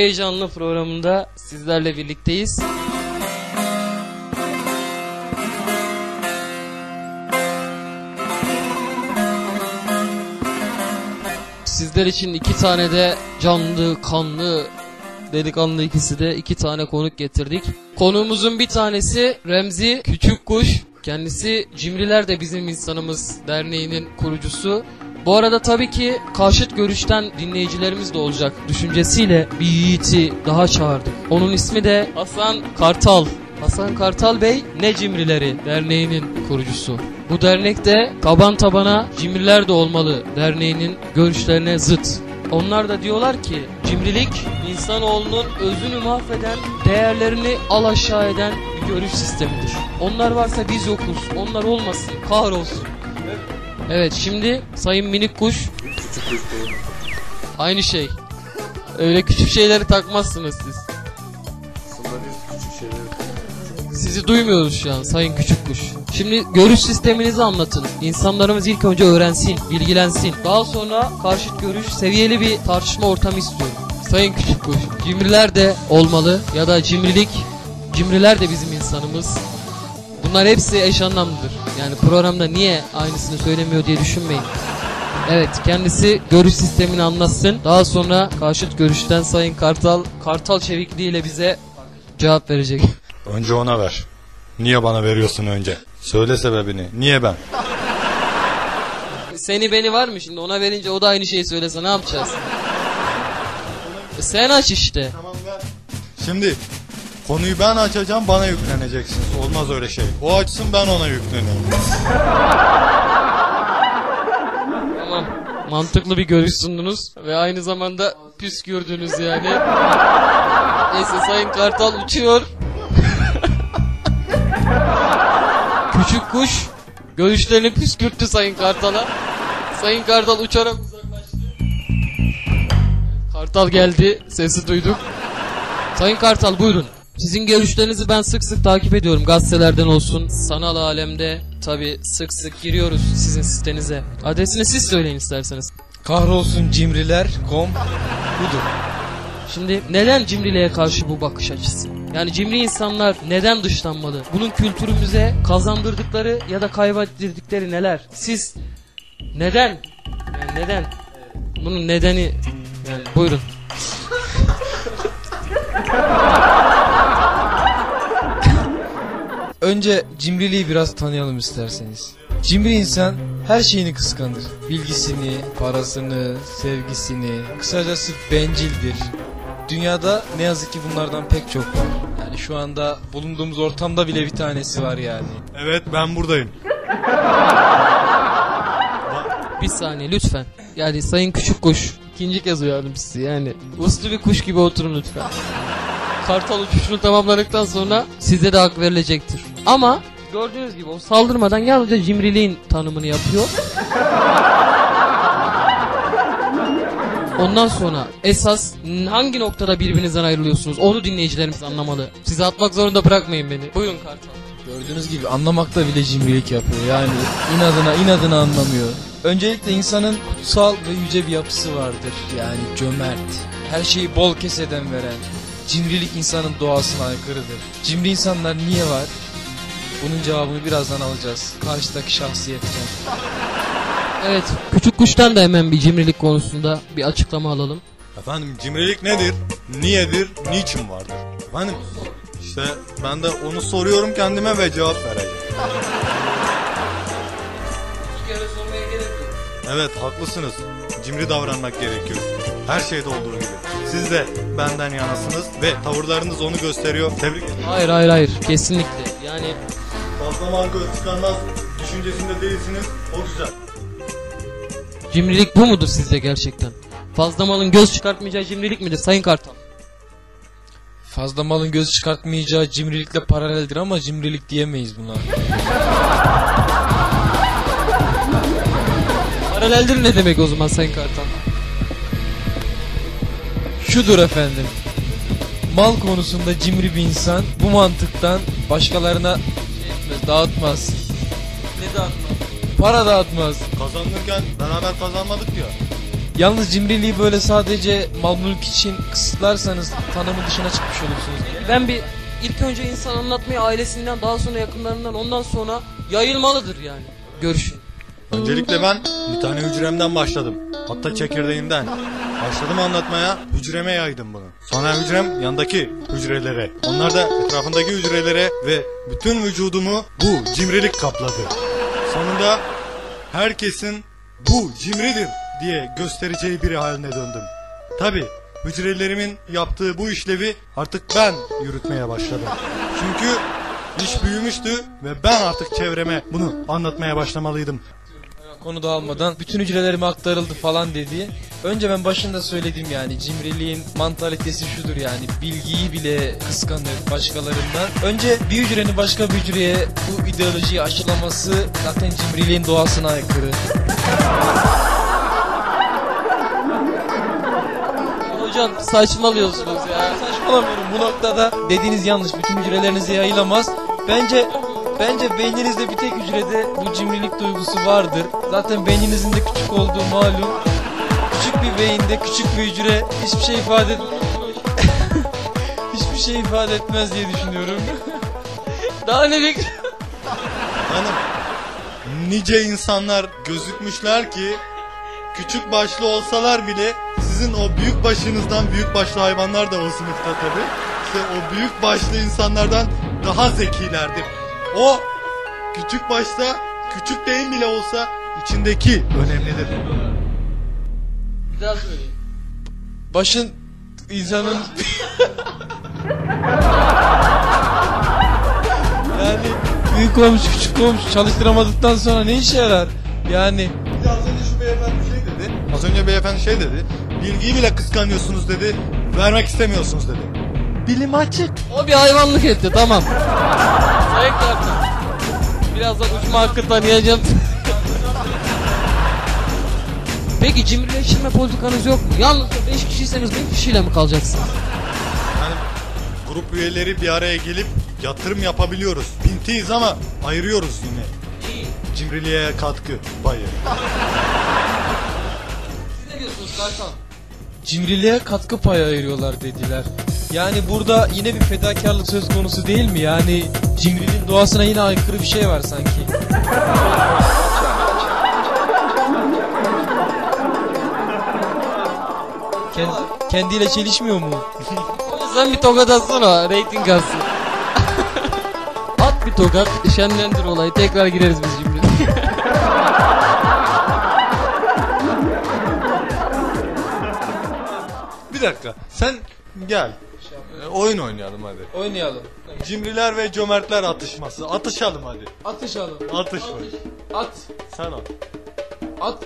heyecanlı programında sizlerle birlikteyiz. Sizler için iki tane de canlı, kanlı, delikanlı ikisi de iki tane konuk getirdik. Konuğumuzun bir tanesi Remzi Küçük Kuş. Kendisi Cimriler de Bizim İnsanımız Derneği'nin kurucusu. Bu arada tabii ki karşıt görüşten dinleyicilerimiz de olacak düşüncesiyle bir yiğiti daha çağırdık. Onun ismi de Hasan Kartal. Hasan Kartal Bey Ne Cimrileri Derneği'nin kurucusu. Bu dernekte taban tabana cimriler de olmalı derneğinin görüşlerine zıt. Onlar da diyorlar ki cimrilik insanoğlunun özünü mahveden, değerlerini alaşağı eden bir görüş sistemidir. Onlar varsa biz yokuz, onlar olmasın, kahrolsun. Evet şimdi Sayın Minik Kuş aynı şey. Öyle küçük şeyleri takmazsınız siz. Sizi duymuyoruz şu an Sayın Küçük Kuş. Şimdi görüş sisteminizi anlatın. İnsanlarımız ilk önce öğrensin, bilgilensin. Daha sonra karşıt görüş, seviyeli bir tartışma ortamı istiyorum. Sayın Küçük Kuş, cimriler de olmalı ya da cimrilik, cimriler de bizim insanımız. Bunlar hepsi eş anlamlıdır. Yani programda niye aynısını söylemiyor diye düşünmeyin. Evet kendisi görüş sistemini anlatsın. Daha sonra karşıt görüşten Sayın Kartal, Kartal çevikliğiyle bize cevap verecek. Önce ona ver. Niye bana veriyorsun önce? Söyle sebebini. Niye ben? Seni beni var mı şimdi ona verince o da aynı şeyi söylese ne yapacağız? E sen aç işte. Şimdi konuyu ben açacağım bana yükleneceksiniz. Olmaz öyle şey. O açsın ben ona yükleneyim. Tamam. Mantıklı bir görüş sundunuz ve aynı zamanda püskürdünüz yani. Neyse Sayın Kartal uçuyor. Küçük kuş görüşlerini püskürttü Sayın Kartal'a. Sayın Kartal uçarak uzaklaştı. Kartal geldi, sesi duyduk. Sayın Kartal buyurun. Sizin görüşlerinizi ben sık sık takip ediyorum. Gazetelerden olsun, sanal alemde tabi sık sık giriyoruz sizin sitenize. Adresini siz söyleyin isterseniz. Kahrolsun cimriler.com budur. Şimdi neden cimriliğe karşı bu bakış açısı? Yani cimri insanlar neden dışlanmalı? Bunun kültürümüze kazandırdıkları ya da kaybettirdikleri neler? Siz neden? Yani neden? Bunun nedeni yani buyurun. Önce cimriliği biraz tanıyalım isterseniz. Cimri insan her şeyini kıskanır. Bilgisini, parasını, sevgisini, kısacası bencildir. Dünyada ne yazık ki bunlardan pek çok var. Yani şu anda bulunduğumuz ortamda bile bir tanesi var yani. Evet ben buradayım. Bir saniye lütfen. Yani Sayın Küçük Kuş ikinci kez uyardım sizi yani. Uslu bir kuş gibi oturun lütfen. Kartal uçuşunu tamamladıktan sonra size de hak verilecektir. Ama gördüğünüz gibi o saldırmadan yalnızca cimriliğin tanımını yapıyor. Ondan sonra esas hangi noktada birbirinizden ayrılıyorsunuz onu dinleyicilerimiz anlamalı. Sizi atmak zorunda bırakmayın beni. Buyurun Kartal. Gördüğünüz gibi anlamakta bile cimrilik yapıyor. Yani inadına inadına anlamıyor. Öncelikle insanın kutsal ve yüce bir yapısı vardır. Yani cömert. Her şeyi bol keseden veren. Cimrilik insanın doğasına aykırıdır. Cimri insanlar niye var? Bunun cevabını birazdan alacağız. Karşıdaki şahsiyetten. Evet küçük kuştan da hemen bir cimrilik konusunda bir açıklama alalım. Efendim cimrilik nedir? Niyedir? Niçin vardır? Efendim işte ben de onu soruyorum kendime ve cevap vereceğim. Evet haklısınız. Cimri davranmak gerekiyor. Her şeyde olduğu gibi. Siz de benden yanasınız ve tavırlarınız onu gösteriyor. Tebrik ederim. Hayır hayır hayır kesinlikle yani Fazla göz çıkarmaz düşüncesinde değilsiniz. O güzel. cimrilik bu mudur sizce gerçekten? Fazla malın göz çıkartmayacağı cimrilik midir Sayın Kartal? Fazla malın göz çıkartmayacağı cimrilikle paraleldir ama cimrilik diyemeyiz buna. Paraleldir ne demek o zaman Sayın Kartal? Şudur efendim. Mal konusunda cimri bir insan bu mantıktan başkalarına dağıtmaz. Ne dağıtma? Para dağıtmaz. Kazanırken beraber kazanmadık ya. Yalnız cimriliği böyle sadece mal mülk için kısıtlarsanız tanımı dışına çıkmış olursunuz. Ben bir ilk önce insan anlatmayı ailesinden daha sonra yakınlarından ondan sonra yayılmalıdır yani. Görüşün. Öncelikle ben bir tane hücremden başladım. Hatta çekirdeğinden. Başladım anlatmaya, hücreme yaydım bunu. Sonra hücrem yandaki hücrelere. Onlar da etrafındaki hücrelere ve bütün vücudumu bu cimrilik kapladı. Sonunda herkesin bu cimridir diye göstereceği biri haline döndüm. Tabi hücrelerimin yaptığı bu işlevi artık ben yürütmeye başladım. Çünkü iş büyümüştü ve ben artık çevreme bunu anlatmaya başlamalıydım. Konu dağılmadan bütün hücrelerime aktarıldı falan dedi. Önce ben başında söyledim yani cimriliğin mantalitesi şudur yani bilgiyi bile kıskanır başkalarından. Önce bir hücrenin başka bir hücreye bu ideolojiyi aşılaması zaten cimriliğin doğasına aykırı. Hocam saçmalıyorsunuz ya. Saçmalamıyorum bu noktada dediğiniz yanlış bütün hücrelerinize yayılamaz. Bence bence beyninizde bir tek hücrede bu cimrilik duygusu vardır. Zaten beyninizin de küçük olduğu malum. Küçük bir beyinde küçük bir hücre hiçbir şey ifade hiçbir şey ifade etmez diye düşünüyorum. Daha ne bek... Hanım, nice insanlar gözükmüşler ki küçük başlı olsalar bile sizin o büyük başınızdan büyük başlı hayvanlar da o sınıfta tabi. İşte o büyük başlı insanlardan daha zekilerdir. O küçük başta küçük değil bile olsa içindeki önemlidir. Bir daha söyleyeyim. Başın insanın yani büyük olmuş küçük olmuş çalıştıramadıktan sonra ne işe yarar? Yani Az önce şu beyefendi şey dedi. Az önce beyefendi şey dedi. Bilgiyi bile kıskanıyorsunuz dedi. Vermek istemiyorsunuz dedi. Bilim açık. O bir hayvanlık etti tamam. Sayın Kartal. Birazdan uçma hakkı tanıyacağım. Peki cimrileştirme politikanız yok mu? Yalnızca 5 kişiyseniz 5 kişiyle mi kalacaksınız? Yani grup üyeleri bir araya gelip yatırım yapabiliyoruz. Pintiyiz ama ayırıyoruz yine. Cimriliğe katkı payı. Siz ne diyorsunuz Kartal? cimriliğe katkı payı ayırıyorlar dediler. Yani burada yine bir fedakarlık söz konusu değil mi? Yani cimriliğin doğasına yine aykırı bir şey var sanki. Kend- kendiyle çelişmiyor mu? O yüzden bir tokat atsana reyting alsın. At bir tokat şenlendir olayı tekrar gireriz biz şimdi. Bir dakika sen gel. Oyun oynayalım hadi. Oynayalım. Cimriler ve cömertler atışması. Atışalım hadi. Atışalım. Atış mı? At. Sen at. At.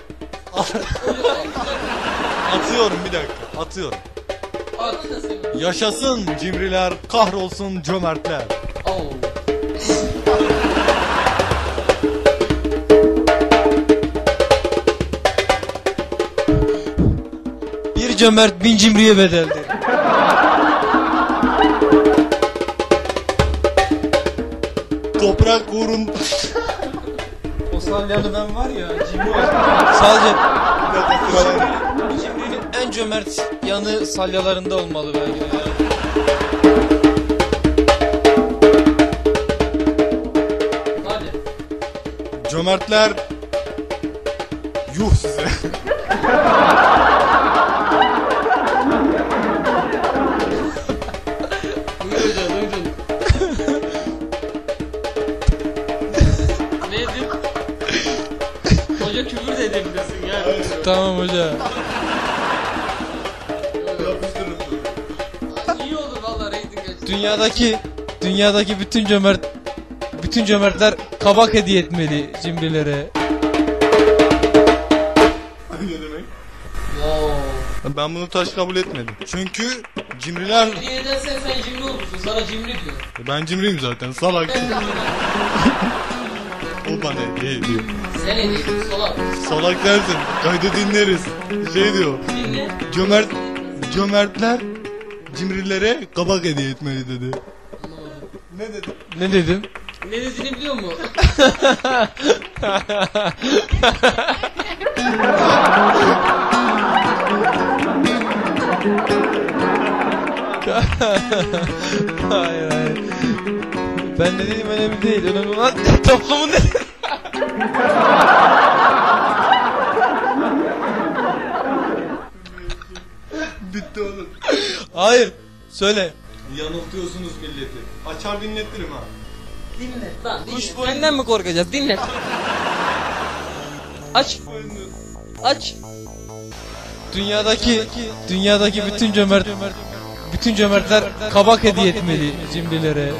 Atıyorum bir dakika. Atıyorum. At. Yaşasın cimriler, kahrolsun cömertler. Oh. Bir cömert bin cimriye bedeldir. Toprak uğrun... O salyanı ben var ya cimri Sadece Cimrinin en cömert yanı salyalarında olmalı belki ya. Hadi. Cömertler... Yuh size. Tamam hoca. İyi olur valla reyting. Dünyadaki dünyadaki bütün cömert bütün cömertler kabak hediye etmeli cimrilere. Wow. Ben bunu taş kabul etmedim. Çünkü cimriler... Hediye edersen sen cimri olursun. Sana cimri diyor. Ben cimriyim zaten salak. bana hediye ediyor. Sen hediye salak. Salak dersin. Kaydı dinleriz. Şey diyor. Dinle. Cömert cömertler cimrilere kabak hediye etmeli dedi. Ne dedi? Ne dedim? Ne dediğini biliyor musun? hayır hayır. Ben de dedim önemli değil. Önemli olan toplumun dedi. Bitti oğlum. Hayır. Söyle. Yanıltıyorsunuz milleti. Açar dinletirim ha. Kuş boyundan mı korkacağız? Dinle. Aç. Aç. Dünyadaki dünyadaki bütün cömert bütün cömertler kabak hediye etmeli cimrilere.